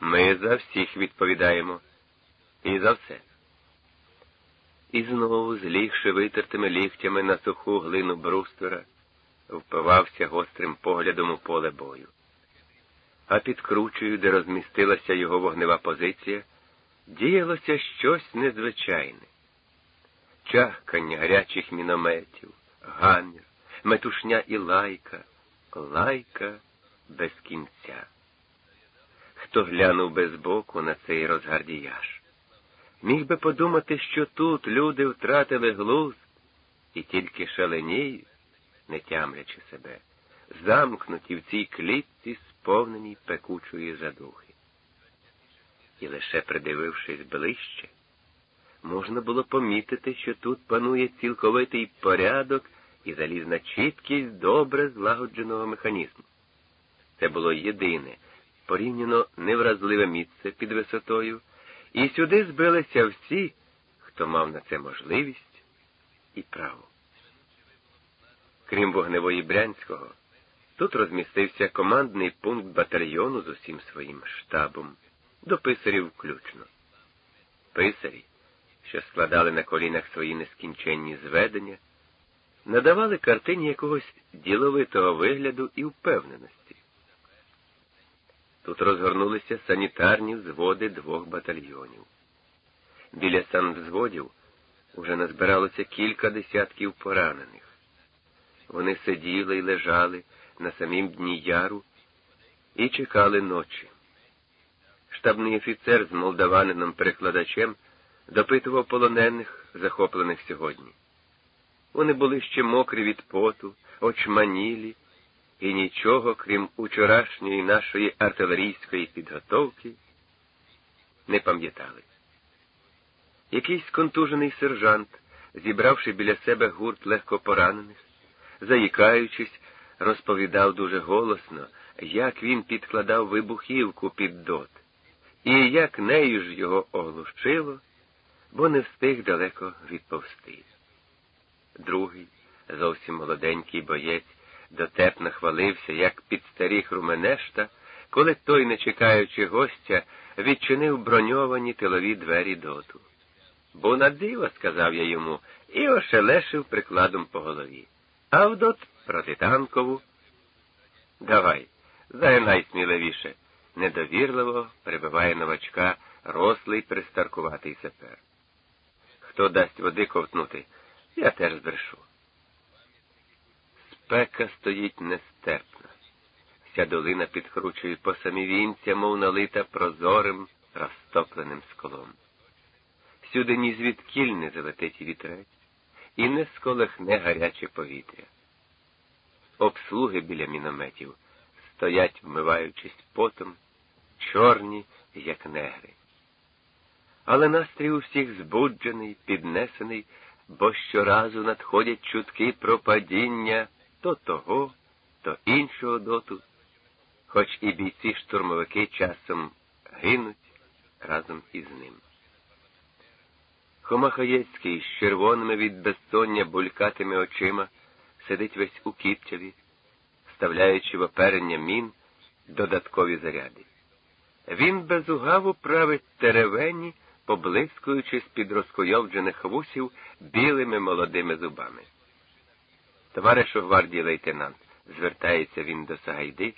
Ми за всіх відповідаємо. І за все. І знову, злігши витертими ліктями на суху глину бруствера, впивався гострим поглядом у поле бою. А під кручею, де розмістилася його вогнева позиція, діялося щось незвичайне. Чахкання гарячих мінометів, гамір, метушня і лайка, лайка без кінця. Хто глянув без боку на цей розгардіяж? Міг би подумати, що тут люди втратили глузд і тільки шаленіють, не тямлячи себе, замкнуті в цій клітці, сповненій пекучої задухи. І лише придивившись ближче, можна було помітити, що тут панує цілковитий порядок і залізна чіткість добре злагодженого механізму. Це було єдине, порівняно невразливе місце під висотою, і сюди збилися всі, хто мав на це можливість і право. Крім вогневої Брянського, тут розмістився командний пункт батальйону з усім своїм штабом, до писарів включно. Писарі, що складали на колінах свої нескінченні зведення, надавали картині якогось діловитого вигляду і впевненості. Тут розгорнулися санітарні взводи двох батальйонів. Біля санвзводів уже назбиралося кілька десятків поранених. Вони сиділи і лежали на самім дні яру і чекали ночі. Штабний офіцер з молдаванином перекладачем допитував полонених, захоплених сьогодні. Вони були ще мокрі від поту, очманілі, і нічого, крім учорашньої нашої артилерійської підготовки, не пам'ятали. Якийсь контужений сержант, зібравши біля себе гурт легко поранених, заїкаючись, розповідав дуже голосно, як він підкладав вибухівку під дот, і як нею ж його оглушило, бо не встиг далеко відповсти. Другий, зовсім молоденький боєць, дотепно хвалився, як підстаріг Руменешта, коли той, не чекаючи гостя, відчинив броньовані тилові двері доту. Бо на диво, сказав я йому, і ошелешив прикладом по голові. А вдот протитанкову. Давай, загинай сміливіше, недовірливо прибиває новачка рослий пристаркуватий сапер. Хто дасть води ковтнути, я теж збрешу. Спека стоїть нестерпна. Вся долина підкручує по самі вінця, мов налита прозорим, розтопленим склом. Всюди ні звідкіль не залетить вітрець, і не сколихне гаряче повітря. Обслуги біля мінометів стоять, вмиваючись потом, чорні, як негри. Але настрій у всіх збуджений, піднесений, бо щоразу надходять чутки про падіння то того, то іншого доту, хоч і бійці штурмовики часом гинуть разом із ним. Хомахаєцький з червоними від безсоння булькатими очима сидить весь у кіптяві, вставляючи в оперення мін додаткові заряди. Він безугаву править теревені, поблискуючи з-під розкойовджених вусів білими молодими зубами. Товаришу гвардії лейтенант, звертається він до Сагайди,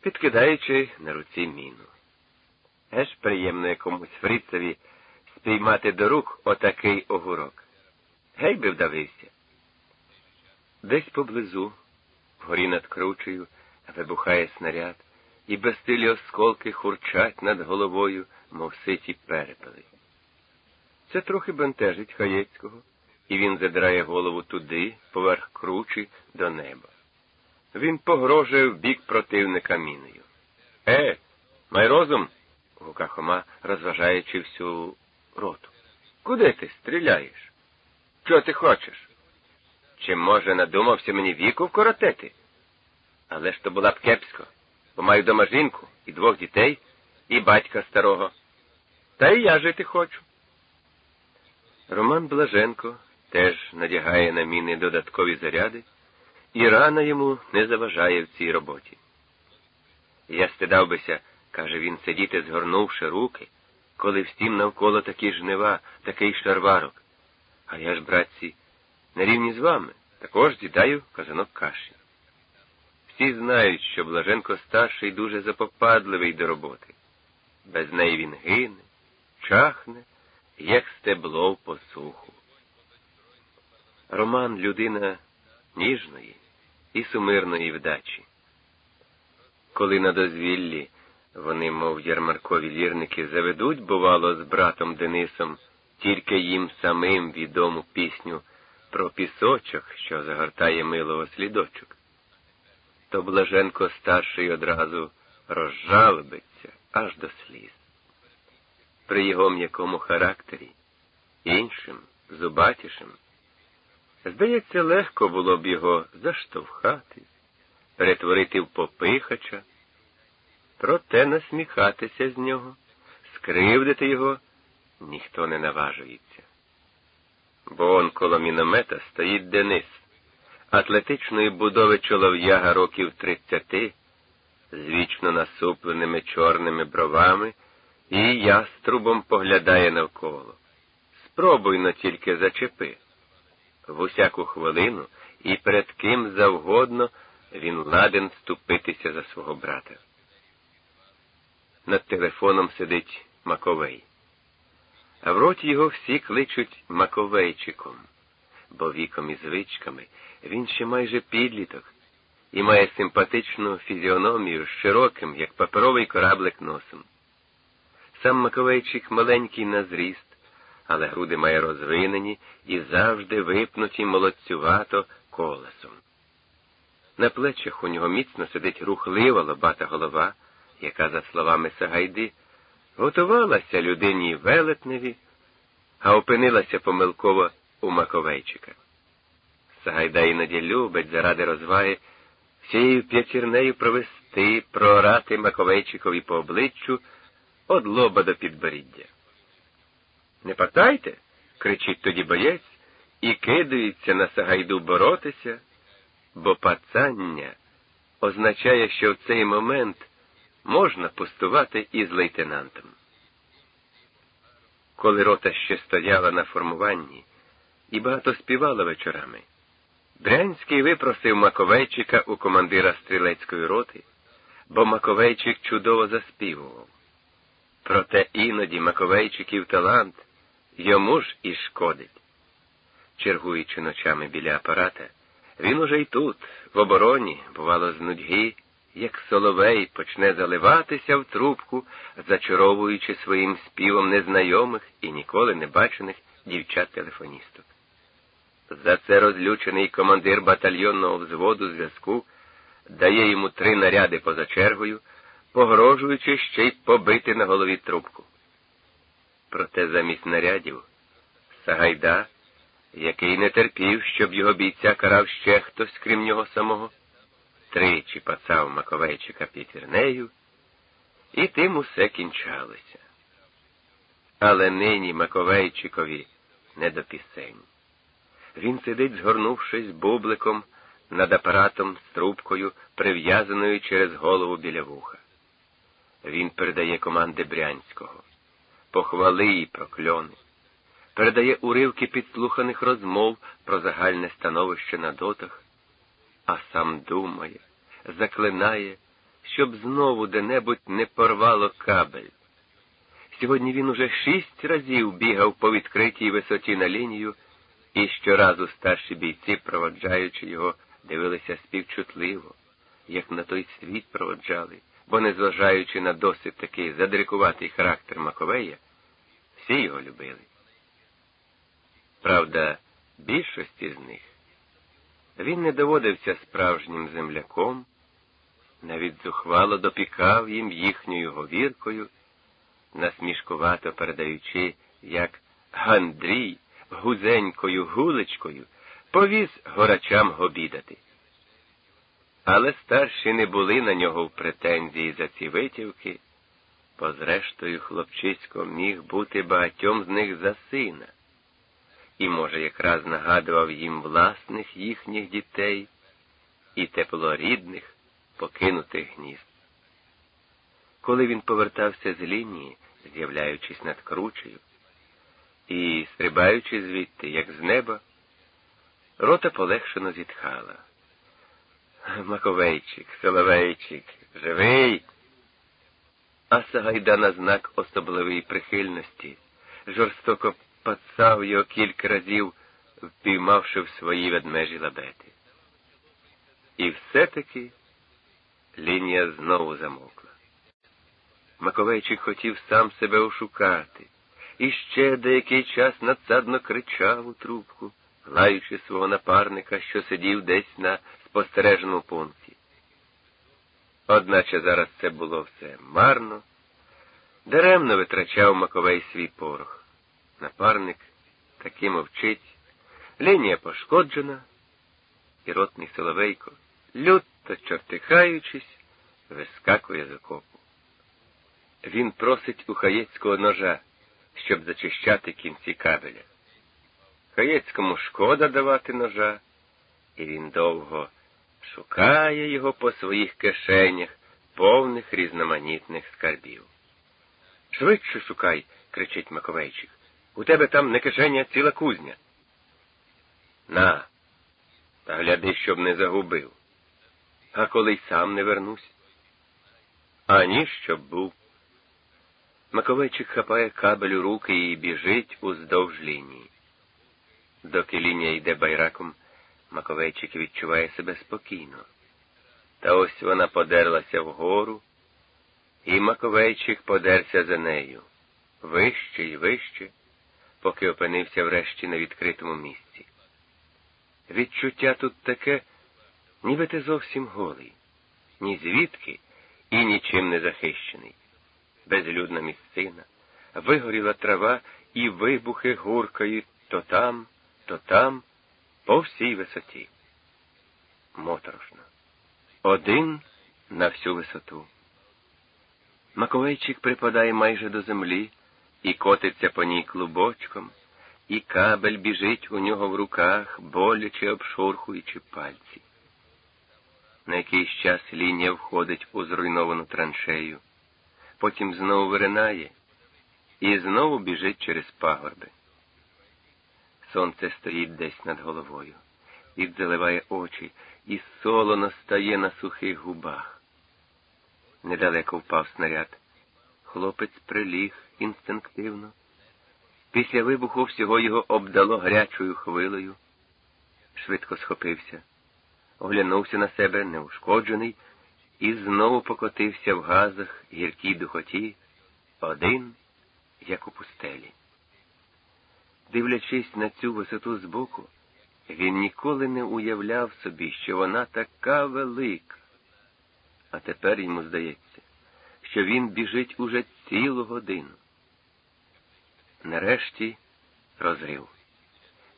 підкидаючи на руці міну. Еж приємно якомусь фрицеві спіймати до рук отакий огурок. Гей би вдавився. Десь поблизу, вгорі над кручею, вибухає снаряд, і безстилі осколки хурчать над головою, мов ситі перепели. Це трохи бентежить Хаєцького і він задирає голову туди, поверх кручі, до неба. Він погрожує в бік противника міною. Е, май розум. гука Хома, розважаючи всю роту. Куди ти стріляєш? Що ти хочеш? Чи, може, надумався мені віку вкоротити? Але ж то було б кепсько, бо маю дома жінку і двох дітей, і батька старого. Та й я жити хочу. Роман Блаженко теж надягає на міни додаткові заряди, і рана йому не заважає в цій роботі. Я стидав бися Каже він, сидіти, згорнувши руки, коли всім навколо такі жнива, такий шарварок. А я ж, братці, на рівні з вами також з'їдаю казанок каші. Всі знають, що Блаженко старший дуже запопадливий до роботи. Без неї він гине, чахне, як стебло в посуху. Роман людина ніжної і сумирної вдачі. Коли на дозвіллі вони, мов ярмаркові лірники, заведуть, бувало, з братом Денисом, тільки їм самим відому пісню про пісочок, що загортає милого слідочок, то Блаженко старший одразу розжалобиться аж до сліз. При його м'якому характері, іншим, зубатішим, здається, легко було б його заштовхати, перетворити в попихача, проте насміхатися з нього, скривдити його ніхто не наважується. Бо он коло міномета стоїть Денис, атлетичної будови чолов'яга років тридцяти, з вічно насупленими чорними бровами, і яструбом поглядає навколо. Спробуй но тільки зачепи. В усяку хвилину і перед ким завгодно він ладен ступитися за свого брата. Над телефоном сидить Маковей а в роті його всі кличуть Маковейчиком, бо віком і звичками він ще майже підліток і має симпатичну фізіономію з широким, як паперовий кораблик носом. Сам Маковейчик маленький на зріст, але груди має розвинені і завжди випнуті молодцювато колесом. На плечах у нього міцно сидить рухлива лобата голова, яка, за словами Сагайди, готувалася людині велетневі, а опинилася помилково у Маковейчика. Сагайда іноді любить заради розваги всією п'ятірнею провести, проорати Маковейчикові по обличчю од лоба до підборіддя. Не патайте, кричить тоді боєць і кидається на Сагайду боротися, бо пацання означає, що в цей момент можна пустувати із лейтенантом. Коли рота ще стояла на формуванні і багато співала вечорами, Брянський випросив Маковейчика у командира стрілецької роти, бо Маковейчик чудово заспівував. Проте іноді Маковейчиків талант йому ж і шкодить. Чергуючи ночами біля апарата, він уже й тут, в обороні, бувало, з нудьги, як соловей почне заливатися в трубку, зачаровуючи своїм співом незнайомих і ніколи не бачених дівчат-телефоністок. За це розлючений командир батальйонного взводу зв'язку дає йому три наряди поза чергою, погрожуючи ще й побити на голові трубку. Проте замість нарядів Сагайда, який не терпів, щоб його бійця карав ще хтось, крім нього самого, тричі пацав Маковейчика п'ятірнею, і тим усе кінчалося. Але нині Маковейчикові не до пісень. Він сидить, згорнувшись бубликом над апаратом з трубкою, прив'язаною через голову біля вуха. Він передає команди Брянського, похвали і прокльони, передає уривки підслуханих розмов про загальне становище на дотах, а сам думає, заклинає, щоб знову де-небудь не порвало кабель. Сьогодні він уже шість разів бігав по відкритій висоті на лінію, і щоразу старші бійці, проводжаючи його, дивилися співчутливо, як на той світ проводжали, бо, незважаючи на досить такий задрикуватий характер Маковея, всі його любили. Правда, більшості з них він не доводився справжнім земляком, навіть зухвало допікав їм їхньою говіркою, насмішкувато передаючи, як Гандрій гузенькою гулечкою повіз горачам гобідати. Але старші не були на нього в претензії за ці витівки, бо зрештою хлопчисько міг бути багатьом з них за сина і, може, якраз нагадував їм власних їхніх дітей і теплорідних покинутих гнізд. коли він повертався з лінії, з'являючись над кручею, і, стрибаючи звідти, як з неба, рота полегшено зітхала. Маковейчик, Соловейчик, живий. А Сагайда на знак особливої прихильності жорстоко пацав його кілька разів, впіймавши в свої ведмежі лабети. І все-таки лінія знову замокла. Маковейчик хотів сам себе ошукати, і ще деякий час надсадно кричав у трубку, лаючи свого напарника, що сидів десь на спостереженому пункті. Одначе зараз це було все марно, даремно витрачав Маковей свій порох. Напарник таки мовчить, лінія пошкоджена, і ротний Соловейко, люто чортихаючись, вискакує з окопу. Він просить у хаєцького ножа, щоб зачищати кінці кабеля. Хаєцькому шкода давати ножа, і він довго шукає його по своїх кишенях, повних різноманітних скарбів. Швидше шукай, кричить Маковейчик. У тебе там не кишеня, ціла кузня. На, та гляди, щоб не загубив. А коли й сам не вернусь. Ані щоб був. Маковейчик хапає кабель у руки і біжить уздовж лінії. Доки лінія йде байраком, Маковейчик відчуває себе спокійно. Та ось вона подерлася вгору, і Маковейчик подерся за нею вище і вище, поки опинився врешті на відкритому місці. Відчуття тут таке, ніби ти зовсім голий, ні звідки і нічим не захищений. Безлюдна місцина, вигоріла трава і вибухи гуркають то там, то там по всій висоті. Моторошно. Один на всю висоту. Маковейчик припадає майже до землі і котиться по ній клубочком, і кабель біжить у нього в руках, боляче обшурхуючи пальці. На якийсь час лінія входить у зруйновану траншею, потім знову виринає і знову біжить через пагорби. Сонце стоїть десь над головою, Від заливає очі і солоно стає на сухих губах. Недалеко впав снаряд. Хлопець приліг інстинктивно. Після вибуху всього його обдало гарячою хвилею. Швидко схопився, оглянувся на себе неушкоджений і знову покотився в газах гіркій духоті, один, як у пустелі. Дивлячись на цю висоту збоку, він ніколи не уявляв собі, що вона така велика. А тепер йому здається, що він біжить уже цілу годину. Нарешті розрив.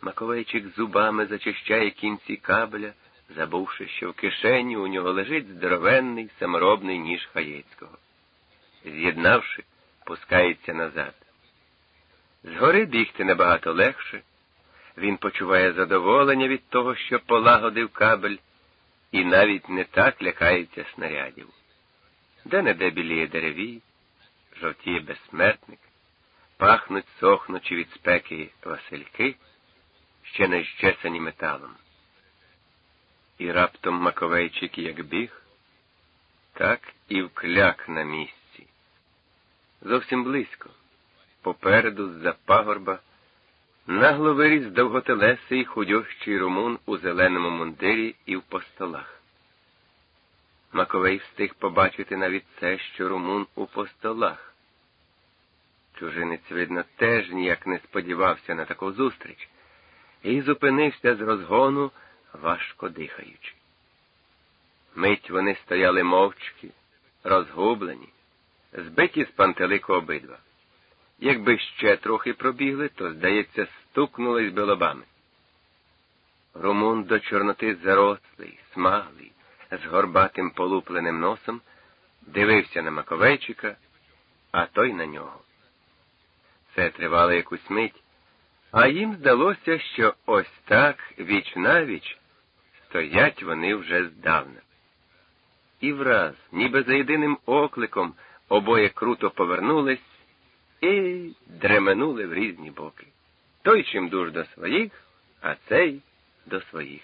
Маковейчик зубами зачищає кінці кабеля, забувши, що в кишені у нього лежить здоровенний саморобний ніж Хаєцького. З'єднавши, пускається назад. Згори бігти набагато легше. Він почуває задоволення від того, що полагодив кабель, і навіть не так лякається снарядів. Де не де біліє дереві, жовтіє безсмертник, пахнуть сохнучи від спеки васильки, ще не щесані металом. І раптом Маковейчик як біг, так і вкляк на місці. Зовсім близько попереду з-за пагорба, нагло виріс довготелесий худющий румун у зеленому мундирі і в постолах. Маковей встиг побачити навіть це, що румун у постолах. Чужинець, видно, теж ніяк не сподівався на таку зустріч і зупинився з розгону, важко дихаючи. Мить вони стояли мовчки, розгублені, збиті з пантелику обидва. Якби ще трохи пробігли, то, здається, стукнулись би лобами. Румун до Чорноти зарослий, смаглий, з горбатим полупленим носом, дивився на Маковейчика, а той на нього. Це тривало якусь мить, а їм здалося, що ось так віч навіч стоять вони вже здавна. І враз, ніби за єдиним окликом, обоє круто повернулись і дременули в різні боки. Той чим дуж до своїх, а цей до своїх.